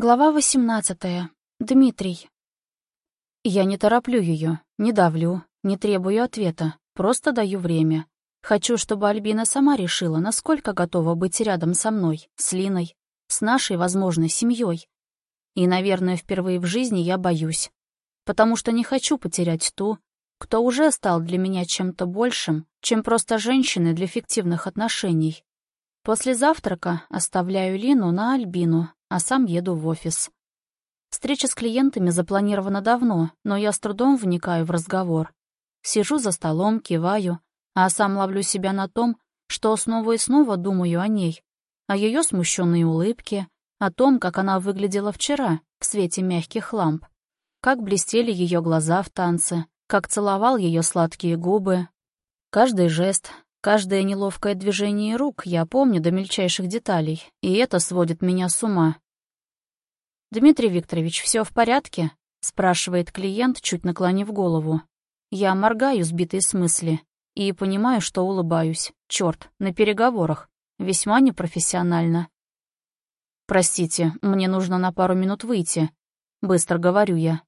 Глава 18. Дмитрий. Я не тороплю ее, не давлю, не требую ответа, просто даю время. Хочу, чтобы Альбина сама решила, насколько готова быть рядом со мной, с Линой, с нашей возможной семьей. И, наверное, впервые в жизни я боюсь, потому что не хочу потерять ту, кто уже стал для меня чем-то большим, чем просто женщиной для фиктивных отношений. После завтрака оставляю Лину на Альбину, а сам еду в офис. Встреча с клиентами запланирована давно, но я с трудом вникаю в разговор. Сижу за столом, киваю, а сам ловлю себя на том, что снова и снова думаю о ней, о ее смущенной улыбке, о том, как она выглядела вчера в свете мягких ламп, как блестели ее глаза в танце, как целовал ее сладкие губы. Каждый жест, Каждое неловкое движение рук я помню до мельчайших деталей, и это сводит меня с ума. «Дмитрий Викторович, все в порядке?» — спрашивает клиент, чуть наклонив голову. Я моргаю, сбитый с мысли, и понимаю, что улыбаюсь. Черт, на переговорах. Весьма непрофессионально. «Простите, мне нужно на пару минут выйти», — быстро говорю я.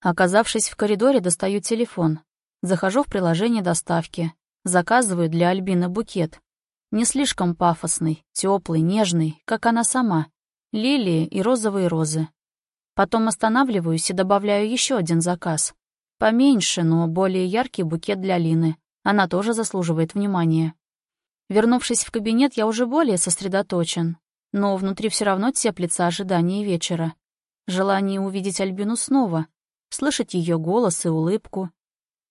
Оказавшись в коридоре, достаю телефон. Захожу в приложение доставки, Заказываю для Альбины букет. Не слишком пафосный, теплый, нежный, как она сама. Лилии и розовые розы. Потом останавливаюсь и добавляю еще один заказ. Поменьше, но более яркий букет для Лины. Она тоже заслуживает внимания. Вернувшись в кабинет, я уже более сосредоточен. Но внутри все равно теплится ожидание вечера. Желание увидеть Альбину снова, слышать ее голос и улыбку,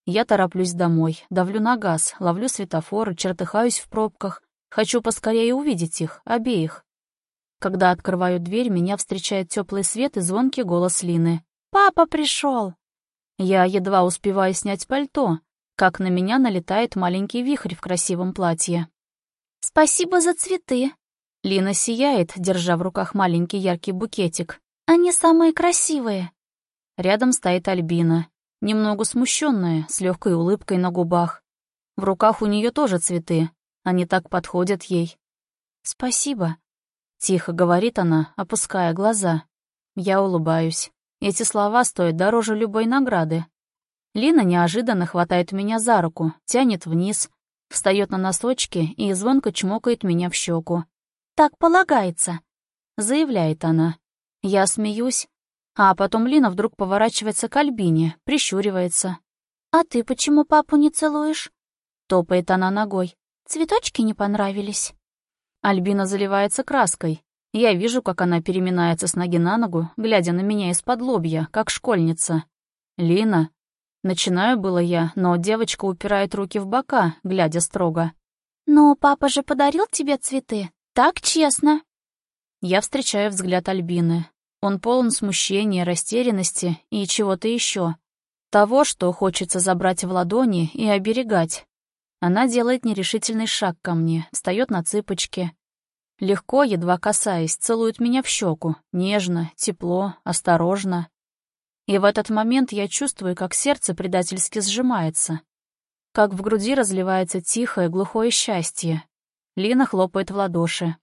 я тороплюсь домой, давлю на газ, ловлю светофоры, чертыхаюсь в пробках. Хочу поскорее увидеть их, обеих. Когда открываю дверь, меня встречает теплый свет и звонкий голос Лины. «Папа пришел!» Я едва успеваю снять пальто, как на меня налетает маленький вихрь в красивом платье. «Спасибо за цветы!» Лина сияет, держа в руках маленький яркий букетик. «Они самые красивые!» Рядом стоит Альбина немного смущенная, с легкой улыбкой на губах. В руках у нее тоже цветы, они так подходят ей. «Спасибо», — тихо говорит она, опуская глаза. Я улыбаюсь. Эти слова стоят дороже любой награды. Лина неожиданно хватает меня за руку, тянет вниз, встает на носочки и звонко чмокает меня в щеку. «Так полагается», — заявляет она. Я смеюсь, а потом Лина вдруг поворачивается к Альбине, прищуривается. «А ты почему папу не целуешь?» Топает она ногой. «Цветочки не понравились?» Альбина заливается краской. Я вижу, как она переминается с ноги на ногу, глядя на меня из-под лобья, как школьница. «Лина». Начинаю было я, но девочка упирает руки в бока, глядя строго. «Но папа же подарил тебе цветы, так честно». Я встречаю взгляд Альбины. Он полон смущения, растерянности и чего-то еще. Того, что хочется забрать в ладони и оберегать. Она делает нерешительный шаг ко мне, встает на цыпочки. Легко, едва касаясь, целует меня в щеку, нежно, тепло, осторожно. И в этот момент я чувствую, как сердце предательски сжимается. Как в груди разливается тихое, глухое счастье. Лина хлопает в ладоши.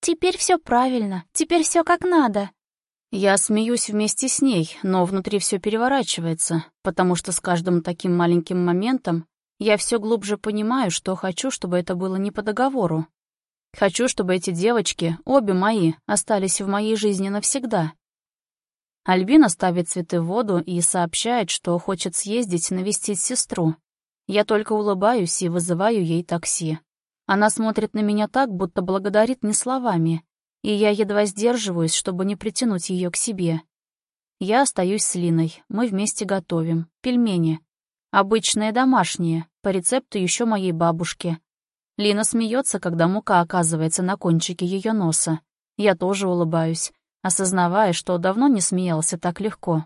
«Теперь все правильно, теперь все как надо», я смеюсь вместе с ней, но внутри все переворачивается, потому что с каждым таким маленьким моментом я все глубже понимаю, что хочу, чтобы это было не по договору. Хочу, чтобы эти девочки, обе мои, остались в моей жизни навсегда. Альбина ставит цветы в воду и сообщает, что хочет съездить навестить сестру. Я только улыбаюсь и вызываю ей такси. Она смотрит на меня так, будто благодарит не словами, и я едва сдерживаюсь, чтобы не притянуть ее к себе. Я остаюсь с Линой, мы вместе готовим. Пельмени. Обычные домашние, по рецепту еще моей бабушки. Лина смеется, когда мука оказывается на кончике ее носа. Я тоже улыбаюсь, осознавая, что давно не смеялся так легко.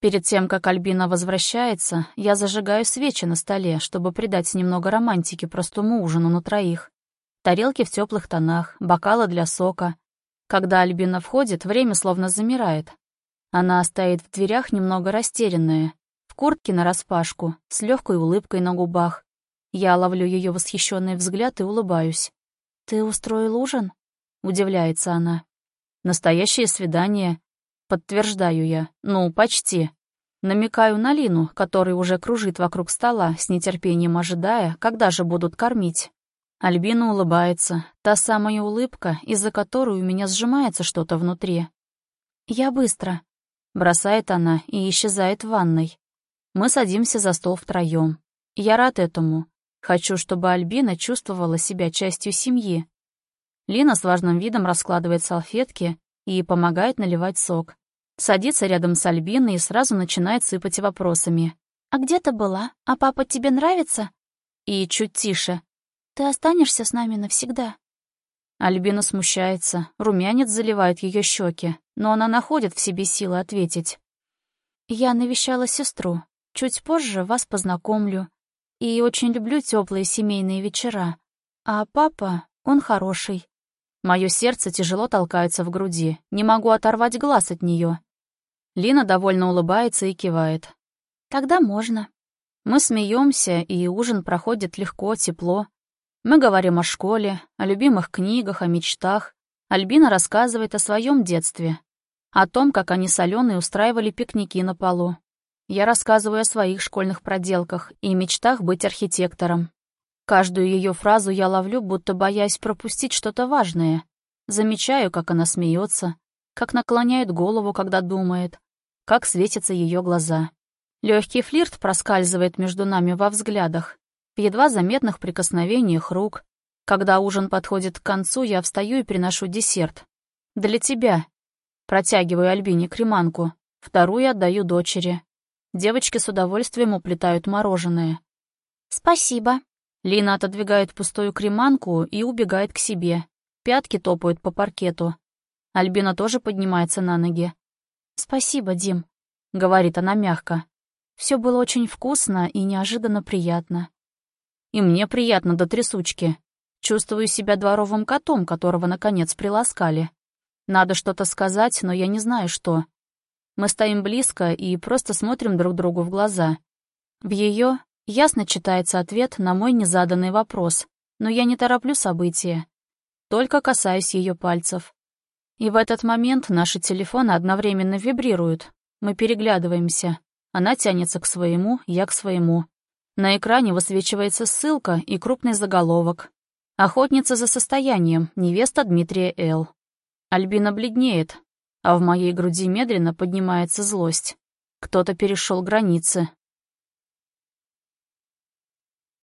Перед тем, как Альбина возвращается, я зажигаю свечи на столе, чтобы придать немного романтики простому ужину на троих. Тарелки в теплых тонах, бокалы для сока, когда Альбина входит, время словно замирает. Она стоит в дверях немного растерянная, в куртке нараспашку, с легкой улыбкой на губах. Я ловлю ее восхищенный взгляд и улыбаюсь. «Ты устроил ужин?» — удивляется она. «Настоящее свидание. Подтверждаю я. Ну, почти. Намекаю на Лину, который уже кружит вокруг стола, с нетерпением ожидая, когда же будут кормить. Альбина улыбается, та самая улыбка, из-за которой у меня сжимается что-то внутри. «Я быстро», — бросает она и исчезает в ванной. Мы садимся за стол втроем. Я рад этому. Хочу, чтобы Альбина чувствовала себя частью семьи. Лина с важным видом раскладывает салфетки и помогает наливать сок. Садится рядом с Альбиной и сразу начинает сыпать вопросами. «А где ты была? А папа тебе нравится?» И чуть тише. «Ты останешься с нами навсегда?» Альбина смущается, румянец заливает ее щеки, но она находит в себе силы ответить. «Я навещала сестру. Чуть позже вас познакомлю. И очень люблю теплые семейные вечера. А папа, он хороший. Мое сердце тяжело толкается в груди, не могу оторвать глаз от нее. Лина довольно улыбается и кивает. «Тогда можно». Мы смеемся, и ужин проходит легко, тепло. Мы говорим о школе, о любимых книгах, о мечтах. Альбина рассказывает о своем детстве, о том, как они с Аленой устраивали пикники на полу. Я рассказываю о своих школьных проделках и мечтах быть архитектором. Каждую ее фразу я ловлю, будто боясь пропустить что-то важное. Замечаю, как она смеется, как наклоняет голову, когда думает, как светятся ее глаза. Легкий флирт проскальзывает между нами во взглядах, в едва заметных прикосновениях рук. Когда ужин подходит к концу, я встаю и приношу десерт. «Для тебя». Протягиваю Альбине креманку, вторую отдаю дочери. Девочки с удовольствием уплетают мороженое. «Спасибо», Лина отодвигает пустую креманку и убегает к себе. Пятки топают по паркету. Альбина тоже поднимается на ноги. «Спасибо, Дим», — говорит она мягко. Все было очень вкусно и неожиданно приятно. И мне приятно до трясучки. Чувствую себя дворовым котом, которого, наконец, приласкали. Надо что-то сказать, но я не знаю, что. Мы стоим близко и просто смотрим друг другу в глаза. В ее Ясно читается ответ на мой незаданный вопрос, но я не тороплю события. Только касаюсь ее пальцев. И в этот момент наши телефоны одновременно вибрируют. Мы переглядываемся. Она тянется к своему, я к своему. На экране высвечивается ссылка и крупный заголовок. «Охотница за состоянием. Невеста Дмитрия Л». Альбина бледнеет, а в моей груди медленно поднимается злость. Кто-то перешел границы,